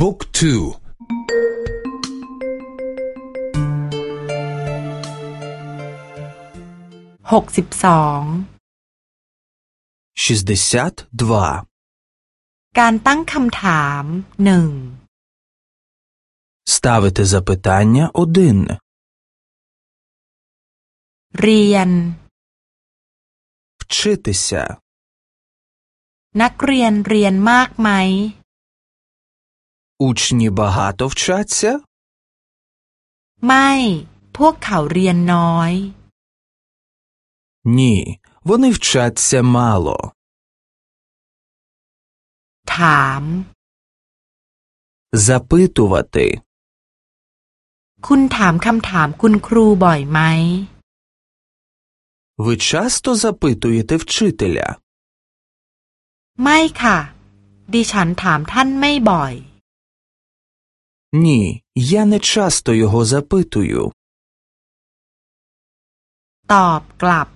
บุ๊กทู หกสิบสอง 62. การตั้งคำถามหนึ่ง Ставити запитання 1. เรียน Вчитися. นักเรียนเรียนมากไหม Учні багато вчаться? ไม่, น้อย. Ні, вони вчаться мало. ถาม. Запитувати. คุณถามคำถามคุณครูบ่อยไหม. Ви часто запитуєте вчителя? ไม่ค่ะ. ดิฉันถามท่านไม่บ่อย. Ні, я не часто його запитую. ตอบกลับ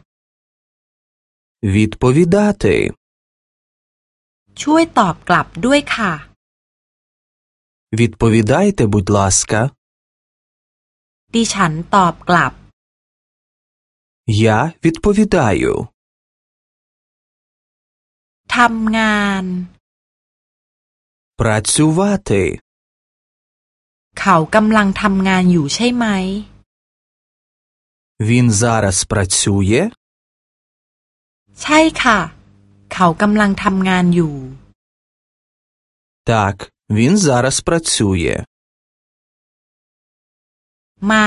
Відповідати. ช่วยตอบกลับด้วยค่ะ Відповідайте, будь ласка. ดิฉันตอบกลับ Я відповідаю. ทำงาน Працювати. เขากำลังทำงานอยู่ใช่ไหม Він зараз працює? ใช่ค่ะ เขากำลังทำงานอยู่ Так, він зараз працює. มา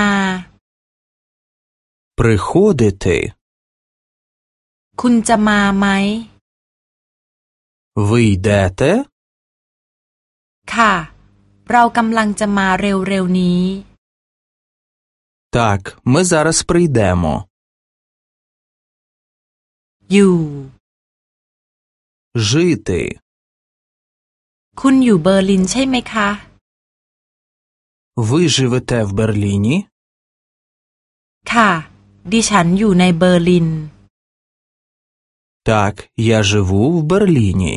Приходити. คุณจะมาไหม Ви йдете? ค่ะ เรากำลังจะมาเร็วๆนี้ Так, ми зараз прийдемо. อยู่ Жити. คุณอยู่เบอร์ลินใช่ไหมคะ Ви живете в Берліні? ค่ะ ดิฉันอยู่ในเบอร์ลิน Так, я живу в Берліні.